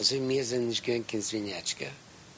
Also mir sind nicht gern kein